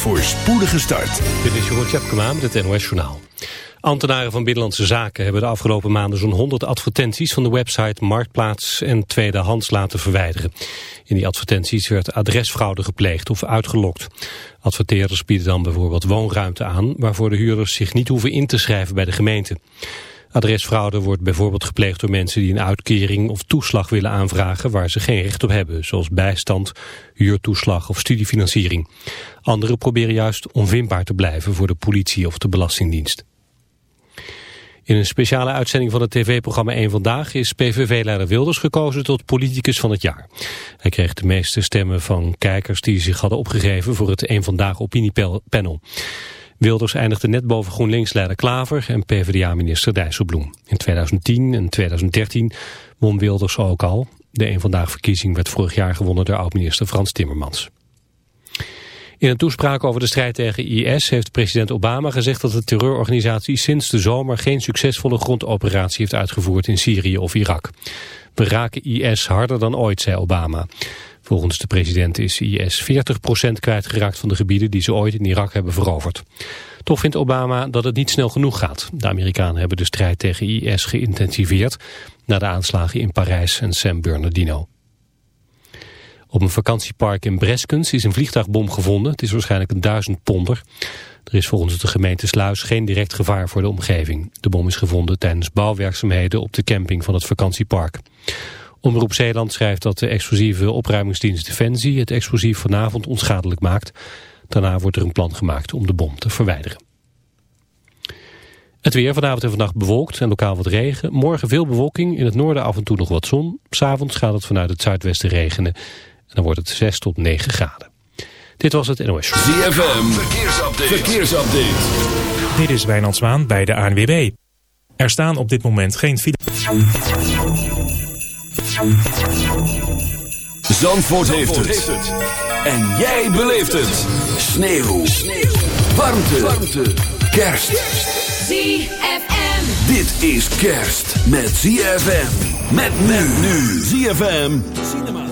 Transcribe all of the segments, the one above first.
voor spoedige start. Dit is Jeroen Tjepkema met het NOS Journaal. Ambtenaren van Binnenlandse Zaken hebben de afgelopen maanden zo'n 100 advertenties van de website Marktplaats en Tweedehands laten verwijderen. In die advertenties werd adresfraude gepleegd of uitgelokt. Adverteerders bieden dan bijvoorbeeld woonruimte aan waarvoor de huurders zich niet hoeven in te schrijven bij de gemeente. Adresfraude wordt bijvoorbeeld gepleegd door mensen die een uitkering of toeslag willen aanvragen waar ze geen recht op hebben, zoals bijstand, huurtoeslag of studiefinanciering. Anderen proberen juist onvindbaar te blijven voor de politie of de Belastingdienst. In een speciale uitzending van het tv-programma 1 Vandaag is PVV-leider Wilders gekozen tot politicus van het jaar. Hij kreeg de meeste stemmen van kijkers die zich hadden opgegeven voor het 1 Vandaag opiniepanel. Wilders eindigde net boven GroenLinks-leider Klaver en PvdA-minister Dijsselbloem. In 2010 en 2013 won Wilders ook al. De een vandaag verkiezing werd vorig jaar gewonnen door oud-minister Frans Timmermans. In een toespraak over de strijd tegen IS heeft president Obama gezegd dat de terreurorganisatie sinds de zomer geen succesvolle grondoperatie heeft uitgevoerd in Syrië of Irak. We raken IS harder dan ooit, zei Obama. Volgens de president is IS 40% kwijtgeraakt van de gebieden die ze ooit in Irak hebben veroverd. Toch vindt Obama dat het niet snel genoeg gaat. De Amerikanen hebben de strijd tegen IS geïntensiveerd na de aanslagen in Parijs en San Bernardino. Op een vakantiepark in Breskens is een vliegtuigbom gevonden. Het is waarschijnlijk een duizend ponder. Er is volgens de gemeente Sluis geen direct gevaar voor de omgeving. De bom is gevonden tijdens bouwwerkzaamheden op de camping van het vakantiepark. Omroep Zeeland schrijft dat de explosieve opruimingsdienst Defensie het explosief vanavond onschadelijk maakt. Daarna wordt er een plan gemaakt om de bom te verwijderen. Het weer vanavond en vannacht bewolkt en lokaal wat regen. Morgen veel bewolking, in het noorden af en toe nog wat zon. S'avonds gaat het vanuit het zuidwesten regenen. En dan wordt het 6 tot 9 graden. Dit was het NOS. ZFM, verkeersupdate. verkeersupdate. Dit is Wijnand Zwaan bij de ANWB. Er staan op dit moment geen files. Zandvoort, heeft, het. En jij beleeft het. Sneeuw. Sneeuw. Warmte. Warmte. Kerst. ZFM. Dit is kerst met ZFM. Met men nu. ZFM. Cinema.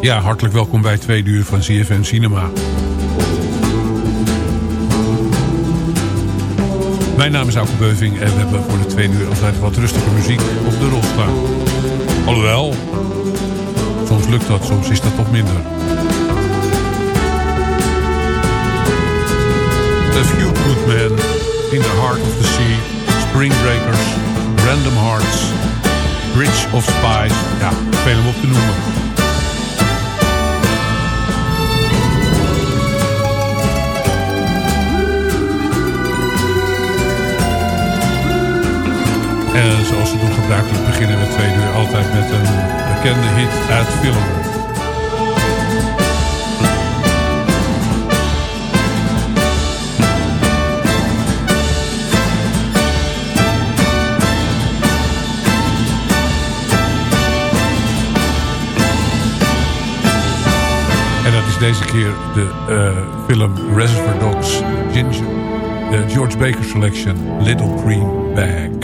Ja, hartelijk welkom bij twee uur van ZFM Cinema. Mijn naam is Auke Beuving en we hebben voor de tweede uur altijd wat rustige muziek op de rol staan. Alhoewel, soms lukt dat, soms is dat toch minder. A Few Good Men, In the Heart of the Sea, Spring Breakers, Random Hearts, Bridge of Spies, ja, veel om op te noemen. En zoals we doen gebruikelijk beginnen we twee uur altijd met een bekende hit uit film. En dat is deze keer de uh, film Reservoir Dogs Ginger. De George Baker Selection Little Green Bag.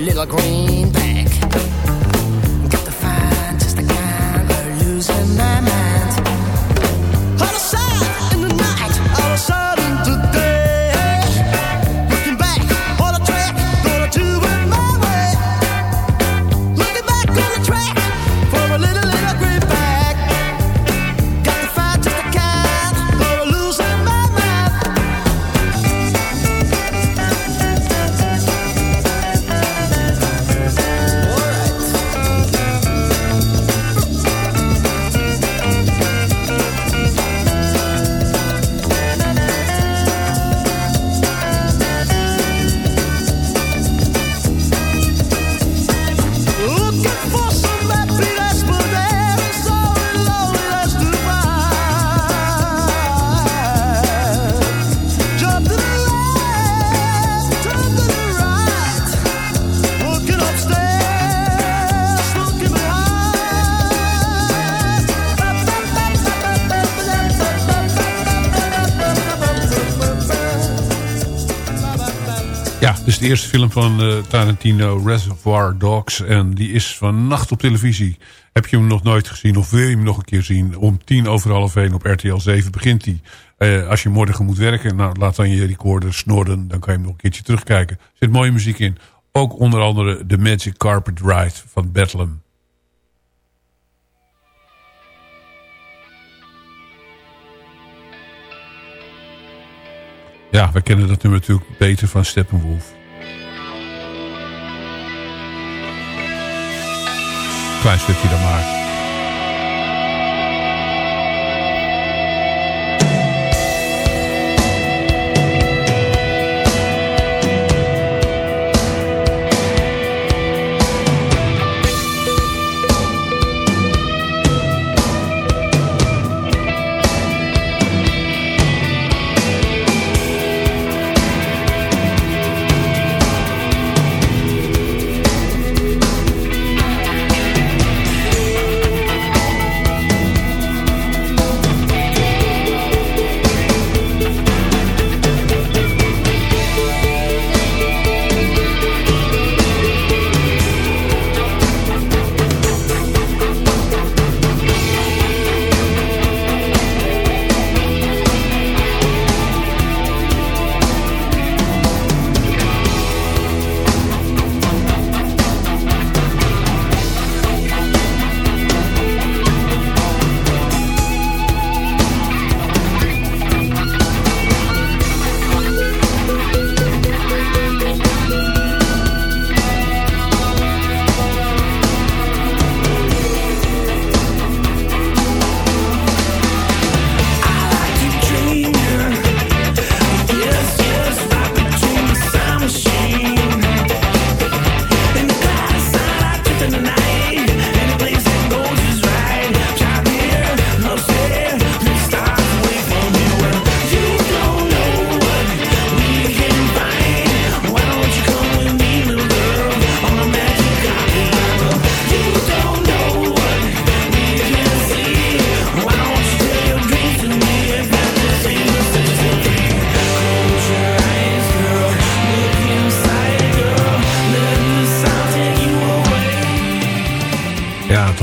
little green. De eerste film van uh, Tarantino, Reservoir Dogs. En die is vannacht op televisie. Heb je hem nog nooit gezien of wil je hem nog een keer zien? Om tien over half één op RTL 7 begint hij. Uh, als je morgen moet werken, nou, laat dan je recorder snorren. Dan kan je hem nog een keertje terugkijken. Er zit mooie muziek in. Ook onder andere The Magic Carpet Ride van Bedlam. Ja, we kennen dat nummer natuurlijk beter van Steppenwolf. Klein stukje dan maar.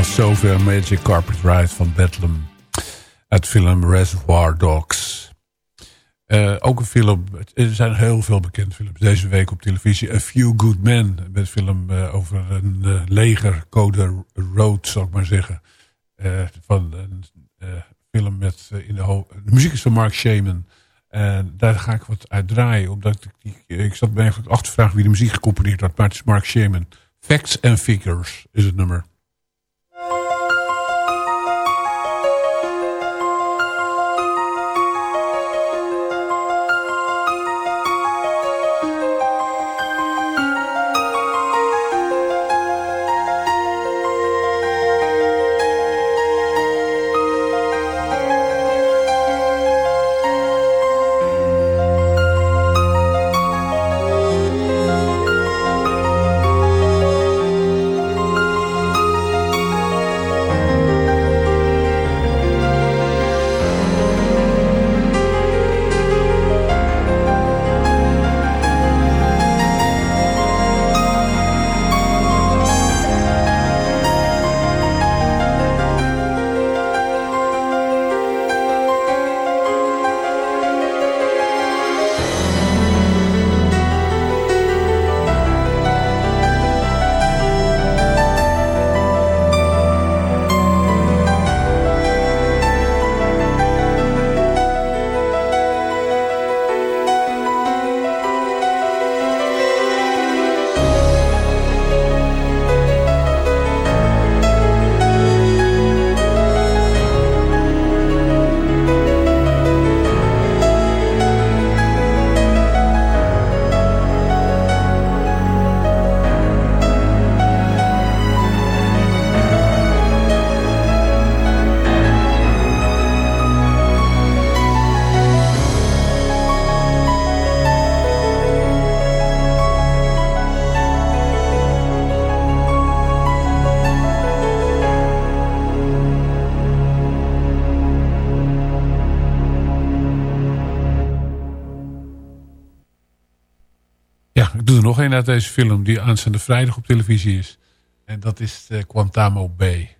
Zover Magic Carpet Ride van Bedlam. Het film Reservoir Dogs. Uh, ook een film, er zijn heel veel bekende films deze week op televisie. A Few Good Men, een film uh, over een uh, leger, Code Road, zal ik maar zeggen. van een film met, in de, de muziek is van Mark Shaman. En daar ga ik wat uit draaien, omdat ik, ik zat me eigenlijk af te vragen wie de muziek gecomponeerd had, maar het is Mark Shaman. Facts and Figures is het nummer. Deze film die aanstaande vrijdag op televisie is. En dat is Quantamo Bay.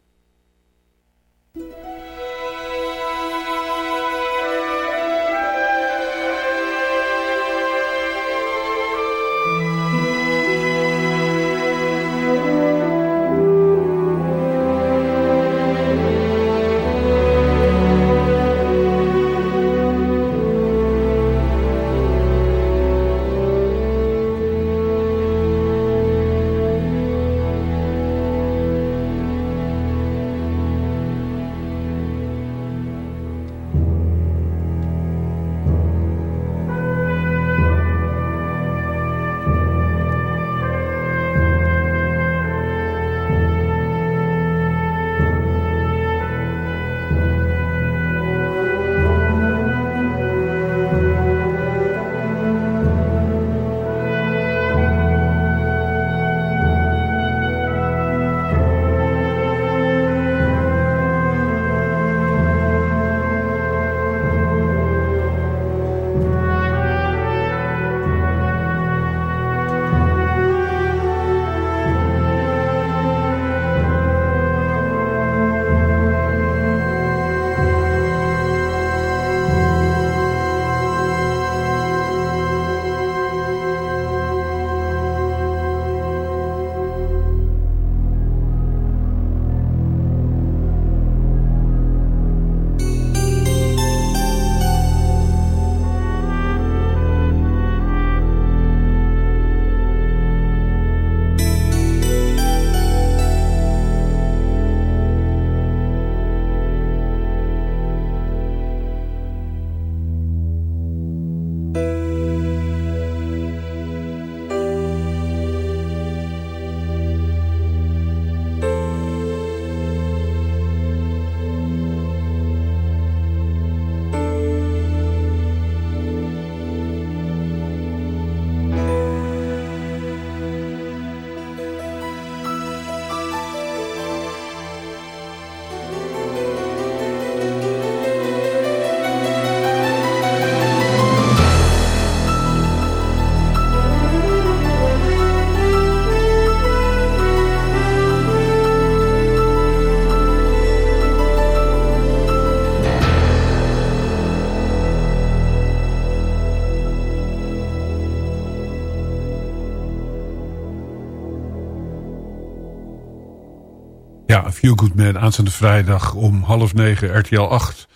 Few Good Men aanstaande vrijdag om half negen RTL 8.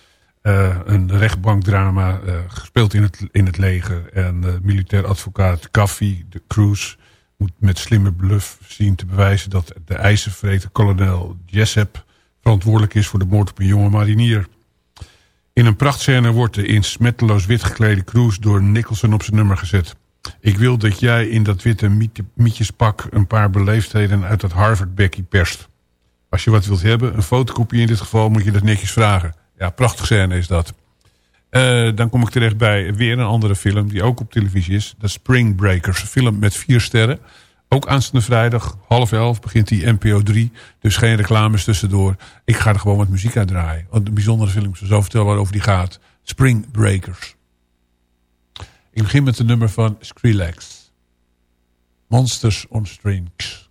Uh, een rechtbankdrama uh, gespeeld in het, in het leger. En uh, militair advocaat Caffey, de Cruz, moet met slimme bluff zien te bewijzen dat de ijzervreten kolonel Jessup verantwoordelijk is voor de moord op een jonge marinier. In een prachtscène wordt de in smetteloos wit geklede Cruz door Nicholson op zijn nummer gezet. Ik wil dat jij in dat witte mietjespak een paar beleefdheden uit dat Harvard Becky perst. Als je wat wilt hebben, een fotocopie in dit geval, moet je dat netjes vragen. Ja, prachtig scène is dat. Uh, dan kom ik terecht bij weer een andere film die ook op televisie is. The Spring Breakers. Een film met vier sterren. Ook aanstaande vrijdag, half elf, begint die NPO 3. Dus geen reclames tussendoor. Ik ga er gewoon wat muziek uit draaien. Want een bijzondere film, ik zal zo vertellen waarover die gaat. Spring Breakers. Ik begin met de nummer van Skrillex. Monsters on Strings.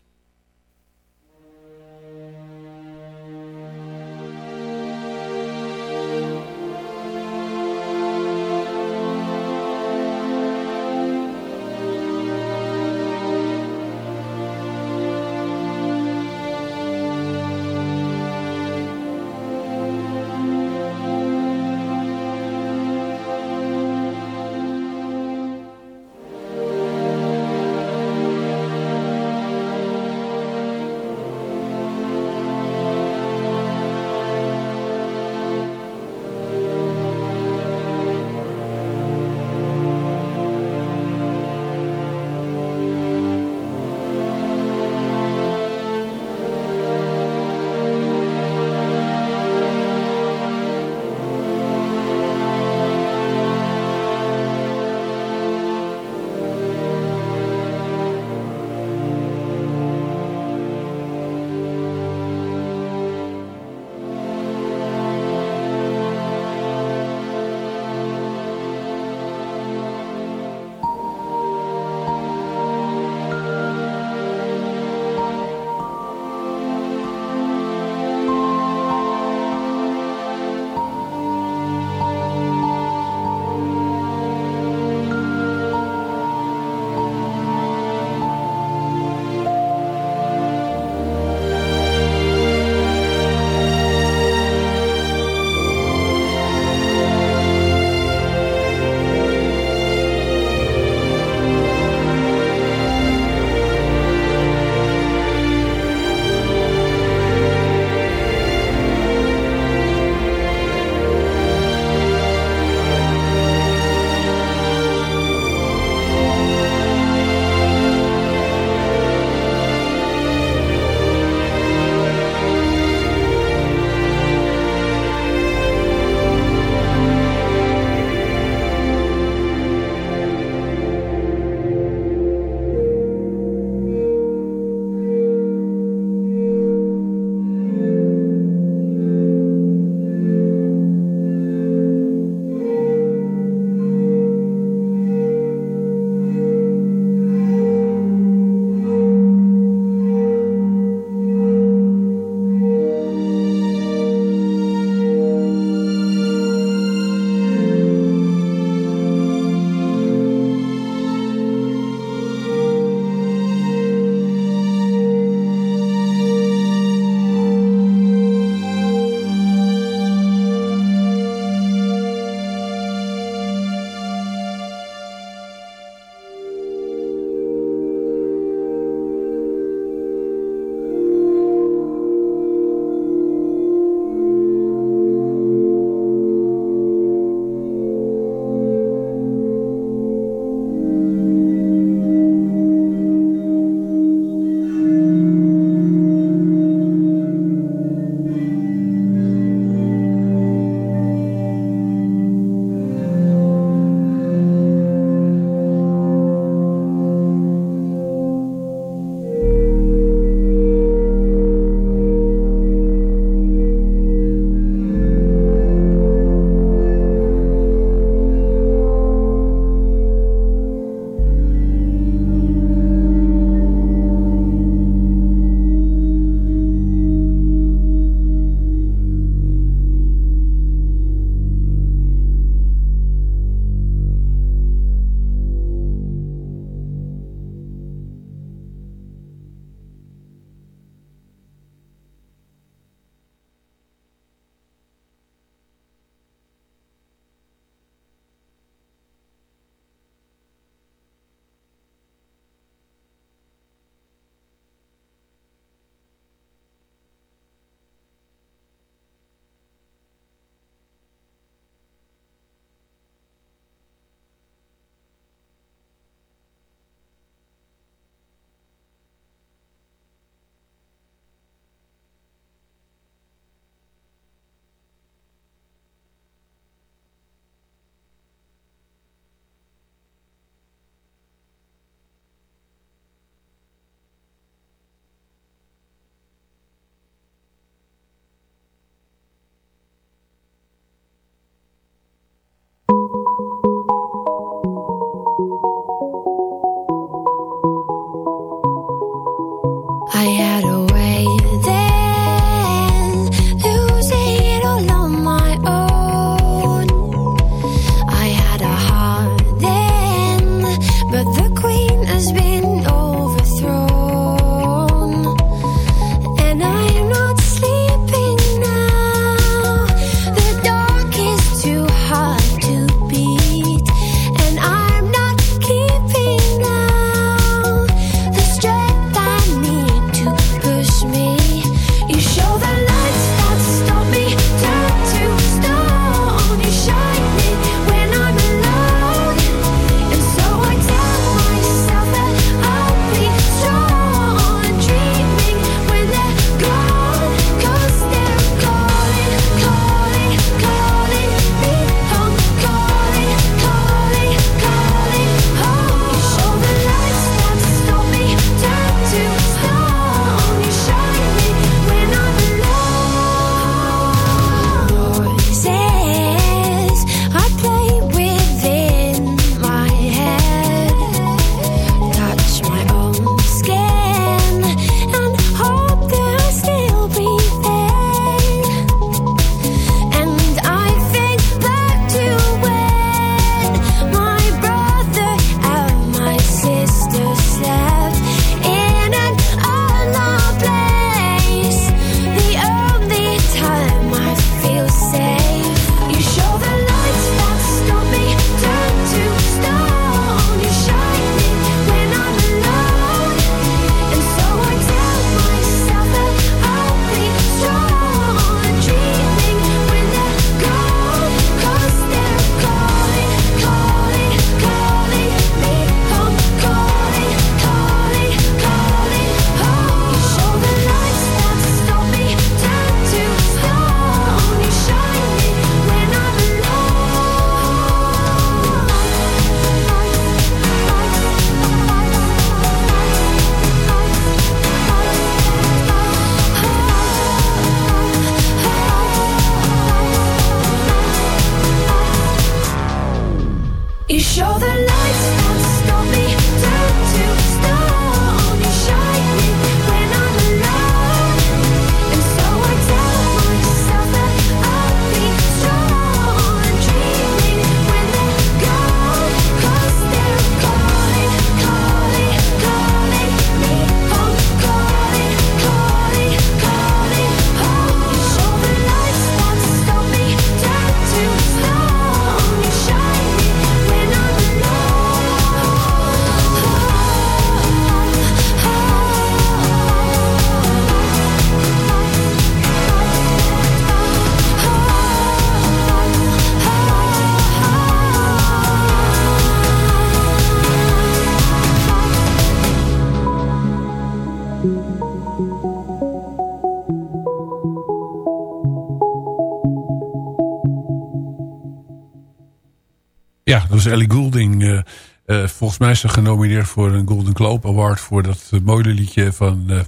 Ellie Goulding. Uh, uh, volgens mij is ze genomineerd voor een Golden Globe Award... voor dat mooie liedje van,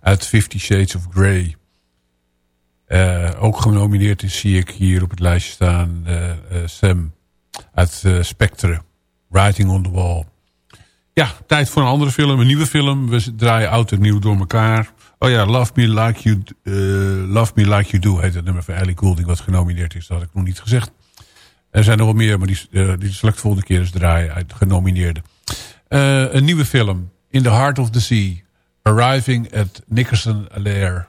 uit Fifty Shades of Grey. ook genomineerd is, zie ik hier op het lijstje staan... Sam uit Spectre, Writing on the Wall. Ja, tijd voor een andere film, een nieuwe film. We draaien oud en nieuw door elkaar. Oh ja, Love Me Like You, Love Me Like You Do heet het nummer van Ellie Goulding... wat genomineerd is, dat had ik nog niet gezegd. Er zijn nog wel meer, maar die, uh, die de volgende keer eens draaien uit genomineerden. Uh, een nieuwe film, In the Heart of the Sea. Arriving at Nickerson Lair.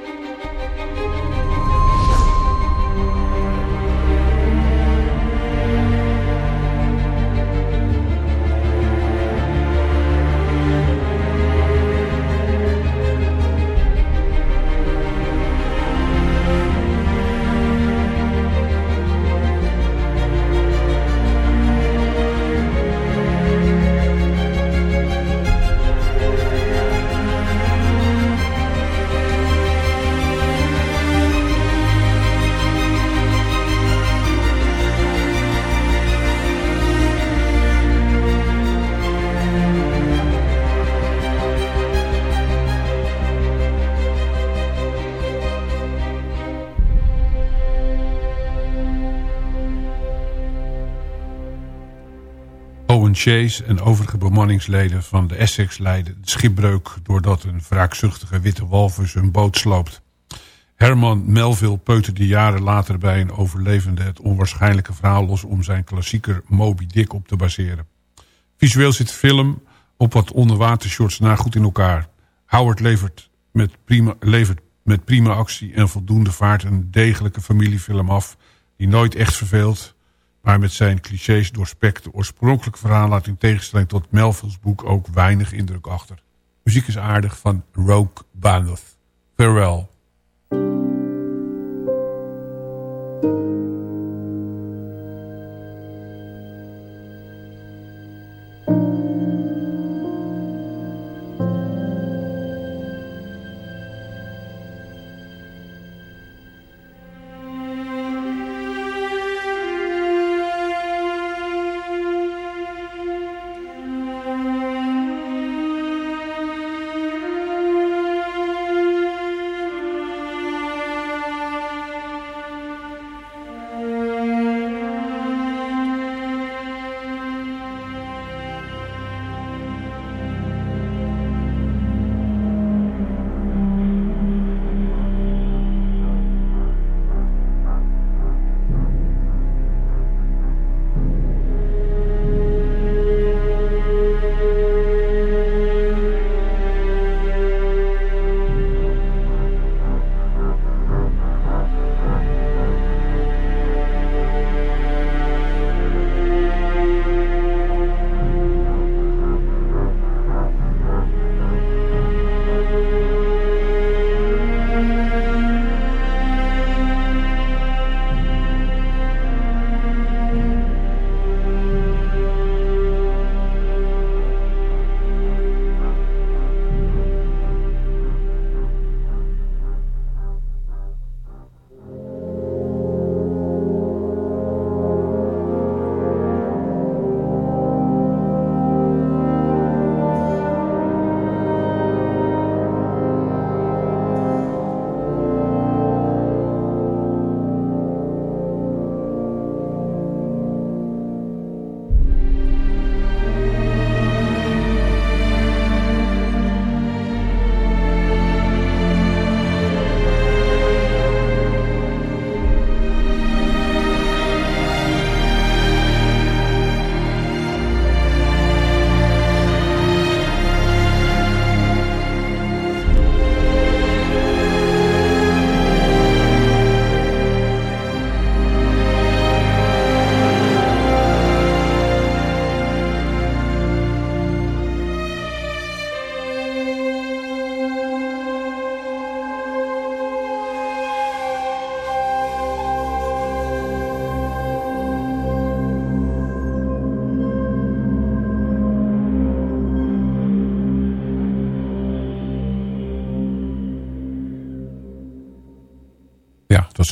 En overige bemanningsleden van de Essex leiden de schipbreuk... doordat een wraakzuchtige witte walvis hun boot sloopt. Herman Melville peuterde jaren later bij een overlevende... het onwaarschijnlijke verhaal los om zijn klassieker Moby Dick op te baseren. Visueel zit de film op wat onderwatershots na goed in elkaar. Howard levert met, prima, levert met prima actie en voldoende vaart... een degelijke familiefilm af die nooit echt verveelt maar met zijn clichés doorspekte oorspronkelijke verhaal laat in tegenstelling tot Melville's boek ook weinig indruk achter. Muziek is aardig van Rogue Banoth. Farewell.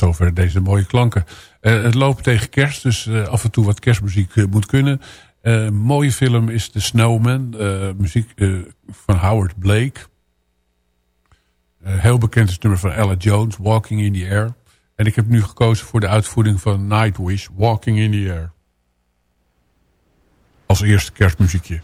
Zover deze mooie klanken. Uh, het loopt tegen kerst, dus uh, af en toe wat kerstmuziek uh, moet kunnen. mooie film is The Snowman, muziek van Howard Blake. heel bekend is het nummer van Ella Jones, Walking in the Air. En ik heb nu gekozen voor de uitvoering van Nightwish, Walking in the Air. Als eerste kerstmuziekje.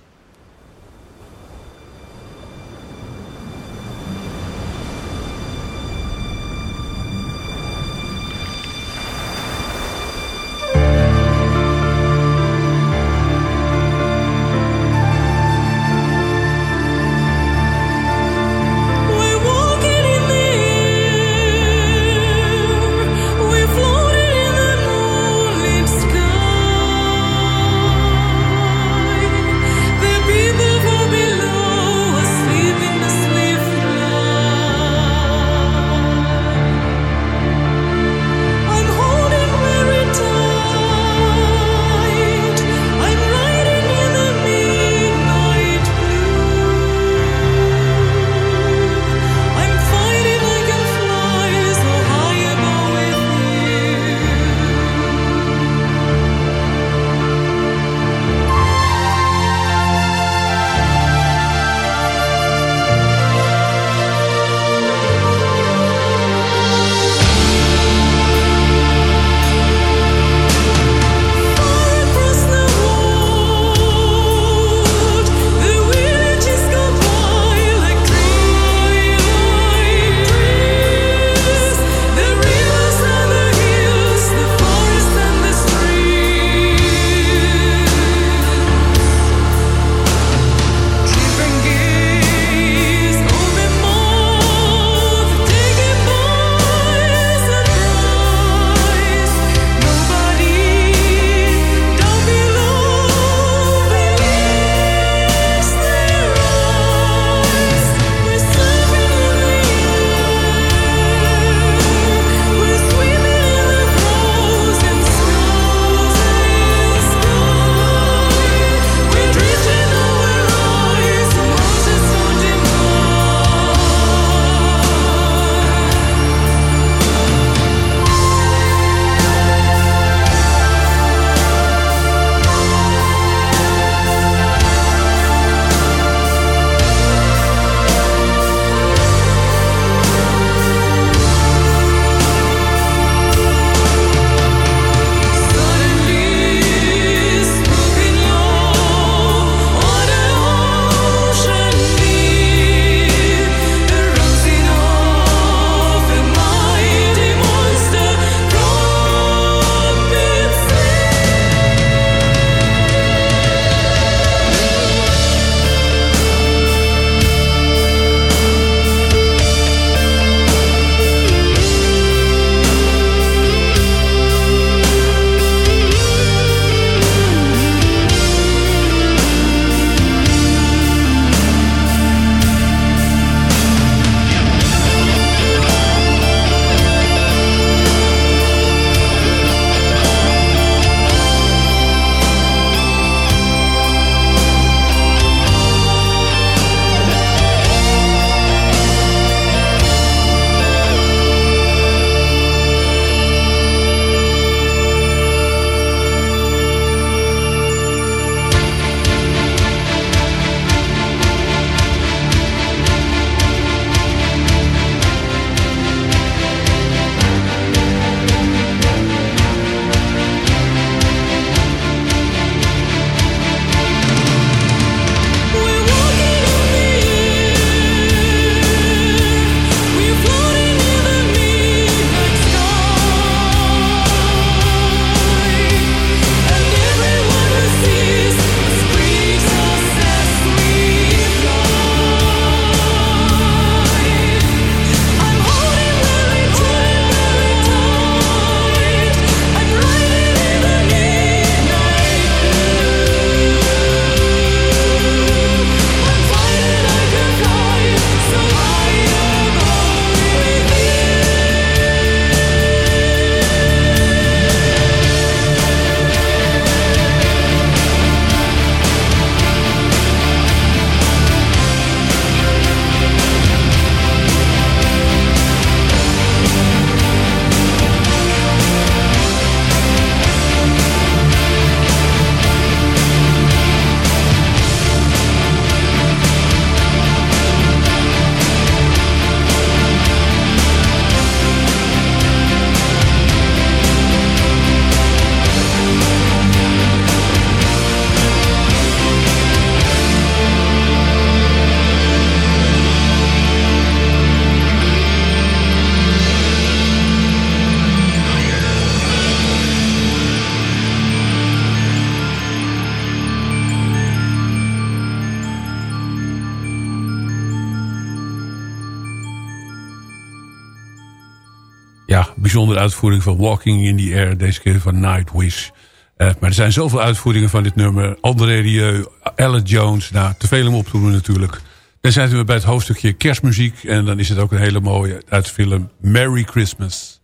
Uitvoering van Walking in the Air. Deze keer van Nightwish. Uh, maar er zijn zoveel uitvoeringen van dit nummer. André Rieu, Ellen Jones. Nou, te veel om op te doen natuurlijk. Dan zijn we bij het hoofdstukje kerstmuziek. En dan is het ook een hele mooie uit de film Merry Christmas.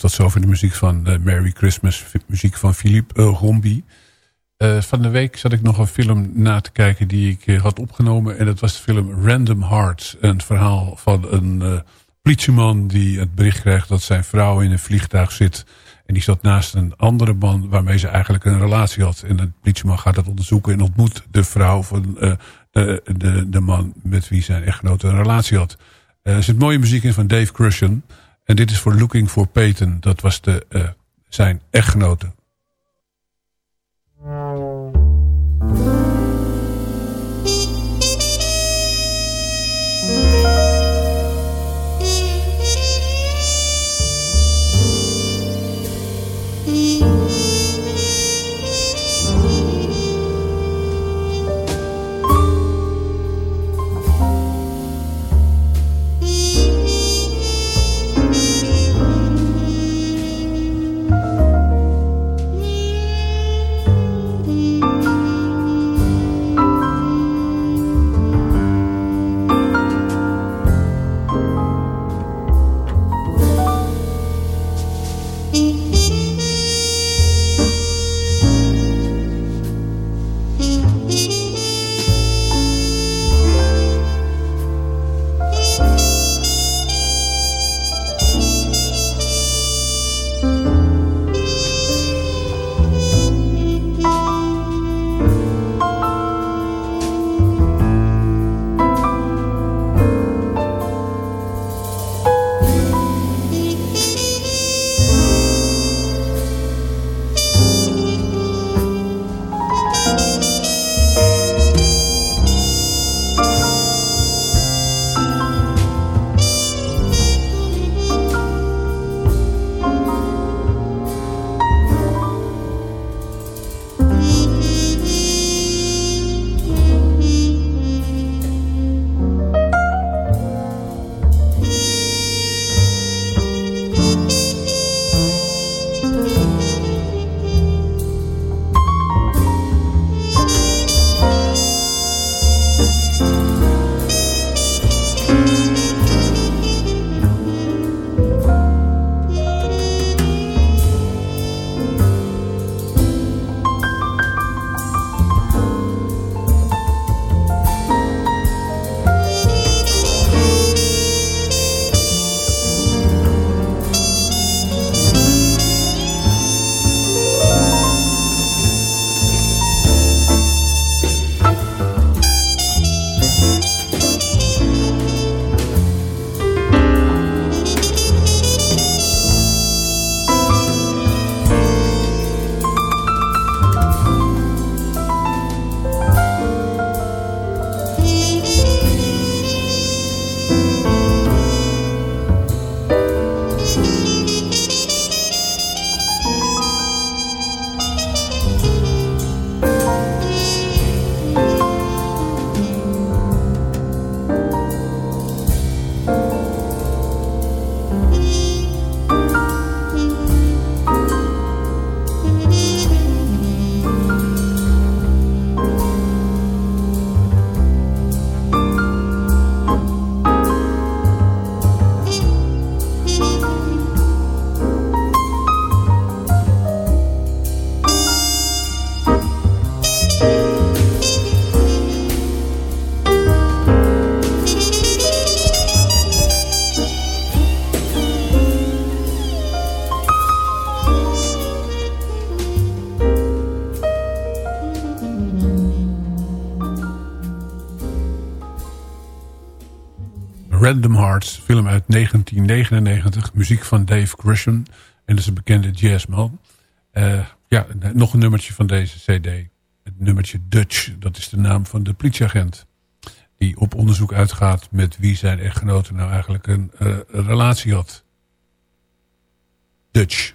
Tot zover de muziek van uh, Merry Christmas. Muziek van Philippe uh, Rombi. Uh, van de week zat ik nog een film na te kijken die ik had opgenomen. En dat was de film Random Hearts. Een verhaal van een politieman die het bericht krijgt dat zijn vrouw in een vliegtuig zit. En die zat naast een andere man waarmee ze eigenlijk een relatie had. En de politieman gaat dat onderzoeken en ontmoet de vrouw van de, de, de man met wie zijn echtgenote een relatie had. er zit mooie muziek in van Dave Crushen. En dit is voor Looking for Peyton. Dat was de, uh, zijn echtgenote. 1999. Muziek van Dave Grisham. En dat is een bekende jazzman. Uh, ja, nog een nummertje van deze cd. Het nummertje Dutch, dat is de naam van de politieagent. Die op onderzoek uitgaat met wie zijn echtgenote nou eigenlijk een uh, relatie had. Dutch.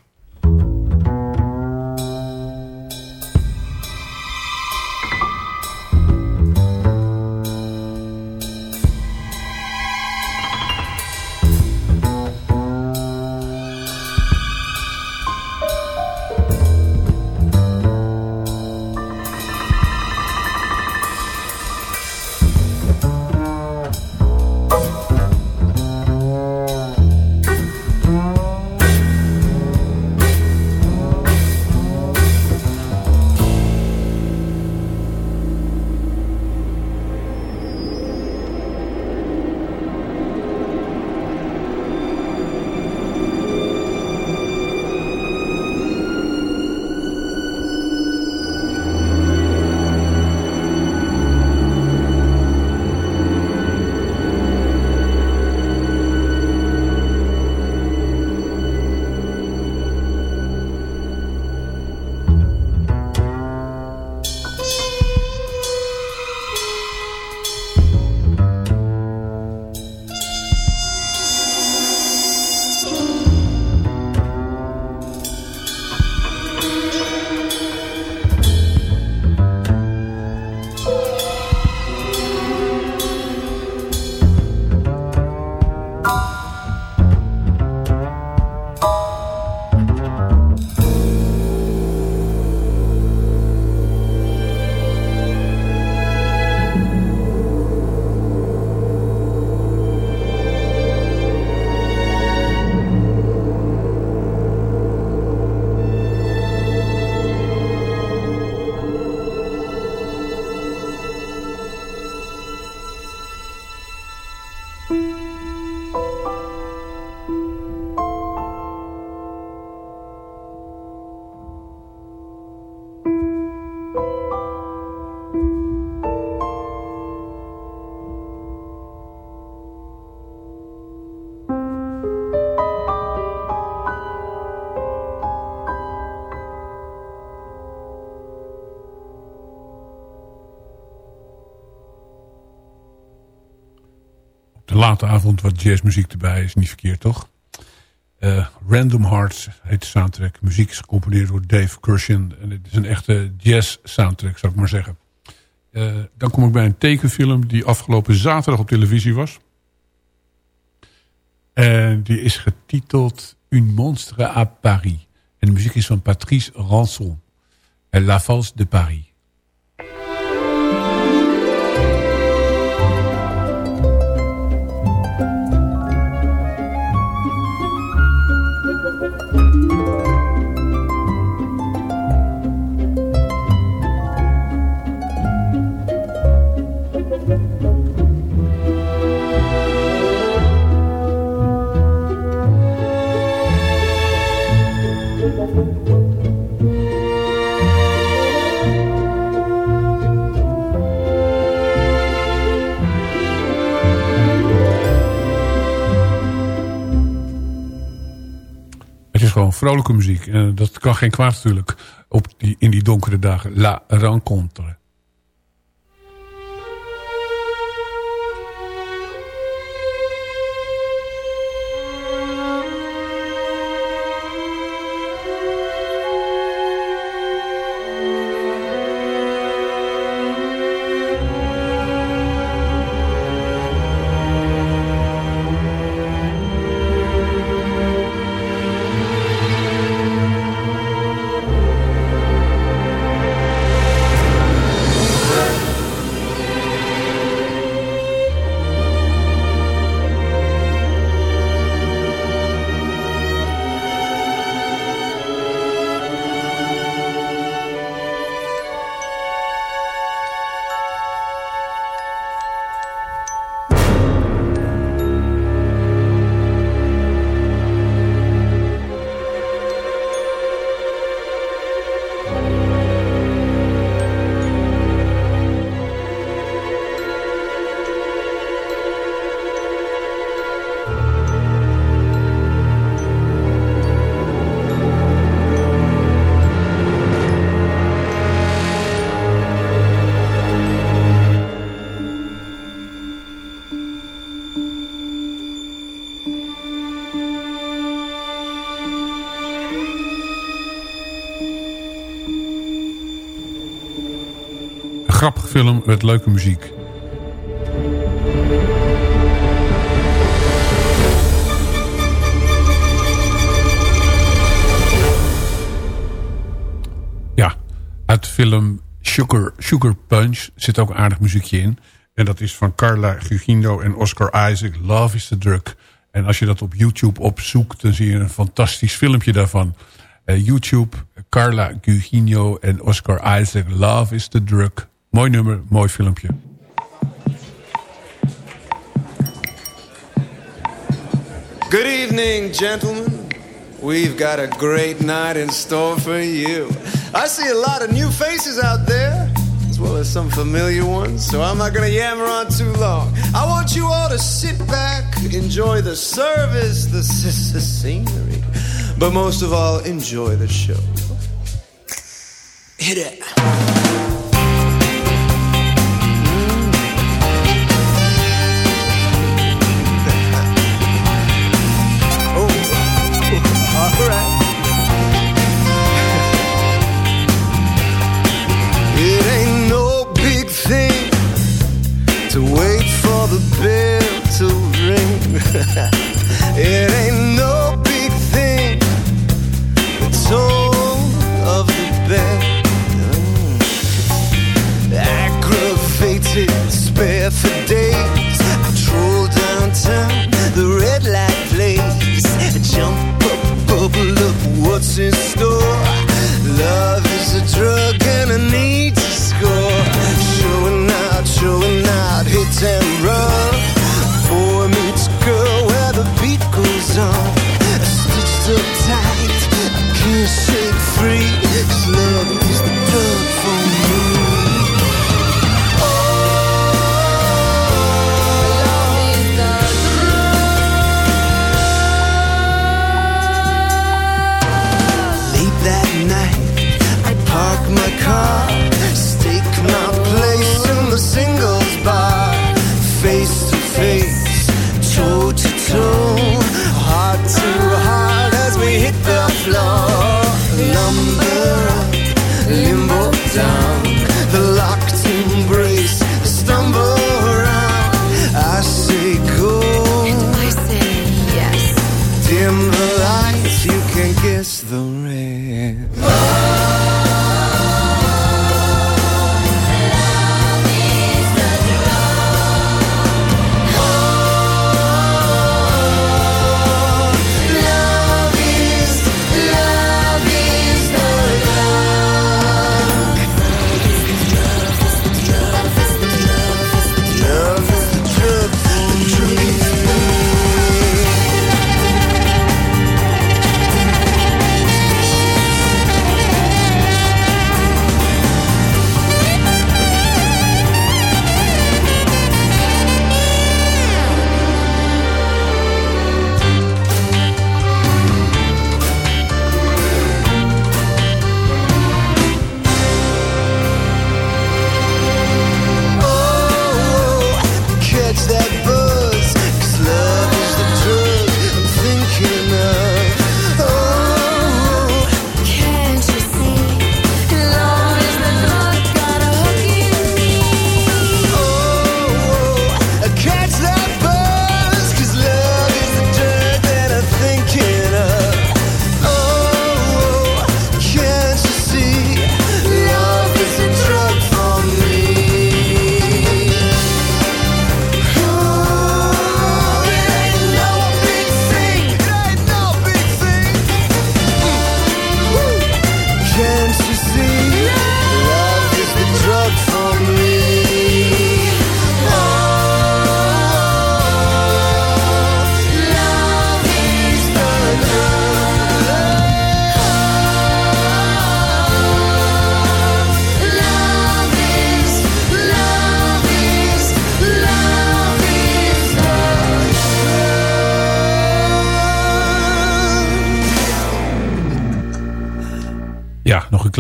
Late avond wat jazzmuziek erbij is niet verkeerd, toch? Uh, Random Hearts heet de soundtrack. Muziek is gecomponeerd door Dave Crushing. En het is een echte jazz soundtrack, zou ik maar zeggen. Uh, dan kom ik bij een tekenfilm die afgelopen zaterdag op televisie was. En die is getiteld Un monstre à Paris. En de muziek is van Patrice Ranson. La Valse de Paris. Vrolijke muziek. En dat kan geen kwaad natuurlijk op die, in die donkere dagen. La rencontre. Grappige film met leuke muziek. Ja, uit de film Sugar, Sugar Punch zit ook aardig muziekje in. En dat is van Carla Gugino en Oscar Isaac. Love is the Drug. En als je dat op YouTube opzoekt, dan zie je een fantastisch filmpje daarvan. Uh, YouTube, Carla Gugino en Oscar Isaac. Love is the Drug. Mooi nummer, mooi filmpje. Good evening, gentlemen. We've got a great night in store for you. I see a lot of new faces out there, as well as some familiar ones, so I'm not to yammer on too long. I want you all to sit back, enjoy the service, the, the scenery, but most of all, enjoy the show. Hit it. All right.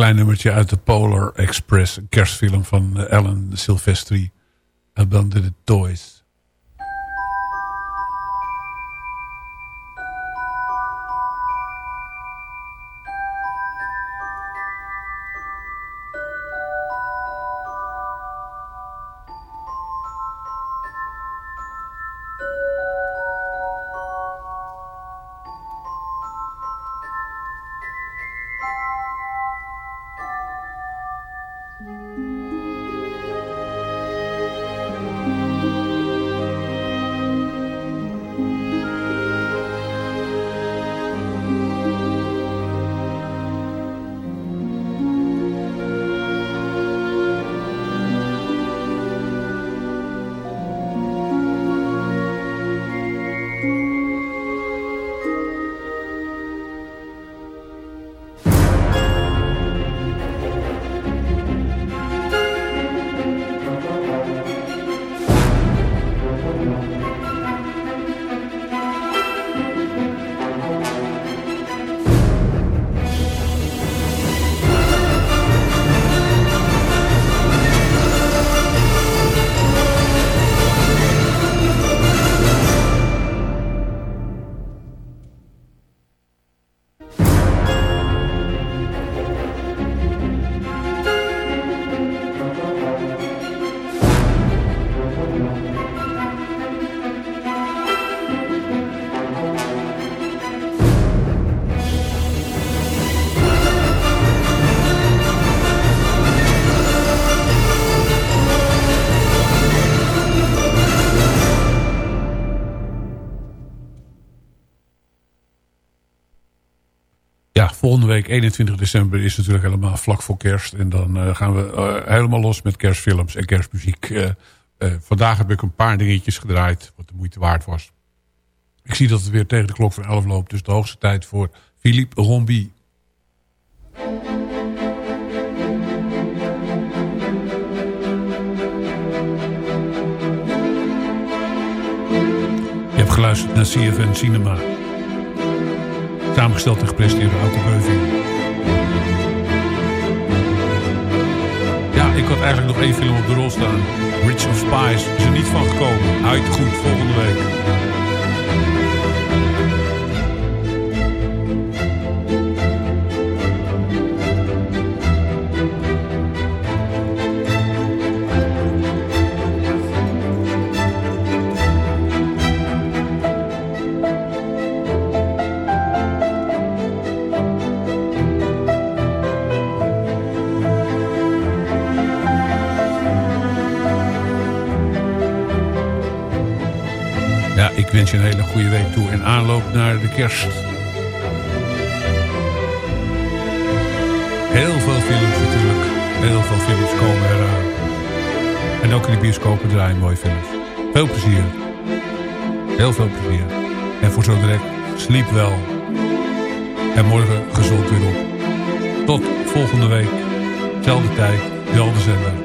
Klein nummertje uit de Polar Express. Een kerstfilm van Ellen Silvestri. Abandoned Toys. Week 21 december is natuurlijk helemaal vlak voor kerst. En dan uh, gaan we uh, helemaal los met kerstfilms en kerstmuziek. Uh, vandaag heb ik een paar dingetjes gedraaid wat de moeite waard was. Ik zie dat het weer tegen de klok van 11 loopt. Dus de hoogste tijd voor Philippe Rombi. Je hebt geluisterd naar CFN Cinema. Samengesteld en gepresenteerd door Auto Beuving. Ja, ik had eigenlijk nog één film op de rol staan. Rich of Spies. Is er niet van gekomen. Uit goed, volgende week. Wens je een hele goede week toe in aanloop naar de kerst. Heel veel films natuurlijk. Heel veel films komen eraan. En ook in de bioscopen draaien mooie films. Veel plezier. Heel veel plezier. En voor zo direct, sliep wel. En morgen gezond weer op. Tot volgende week. Zelfde tijd, zelfde zender.